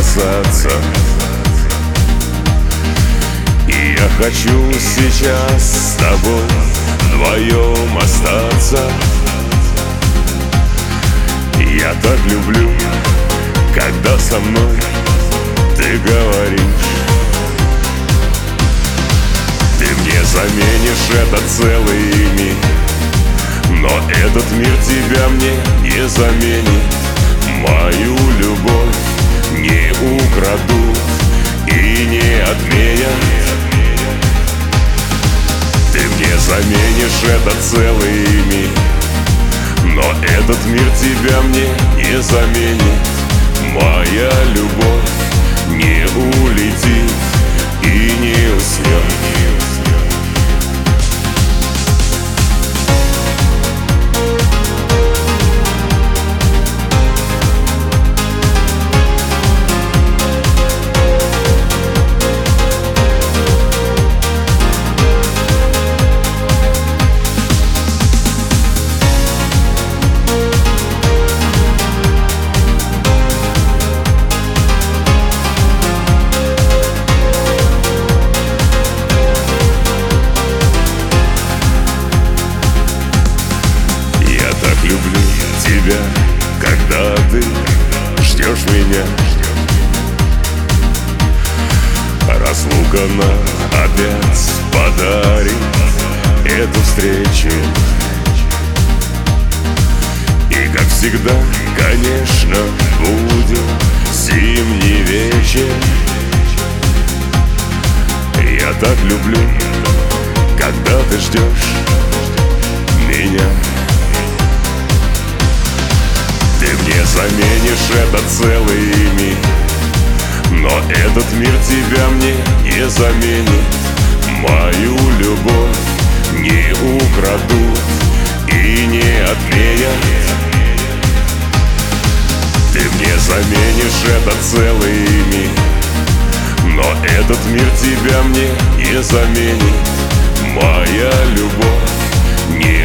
касаться И я хочу сейчас с тобой вдвоем остаться. Я так люблю, когда со мной ты говоришь. Ты мне заменишь этот целый мир Но этот мир тебя мне не заменит Мою любовь не украдут и не отменят Ты мне заменишь этот целый мир Но этот мир тебя мне не заменит. Моя любовь не улетит и не тебя, когда ты ждешь меня. Разлука нам опять подарит эту встречу. И как всегда, конечно, будет зимний вечер. Я так люблю, когда ты ждешь меня целый мир Но этот мир тебя мне не заменит. Мою любовь не украдут и не отменят. Ты мне заменишь этот целый мир Но этот мир тебя мне не заменит. Моя любовь не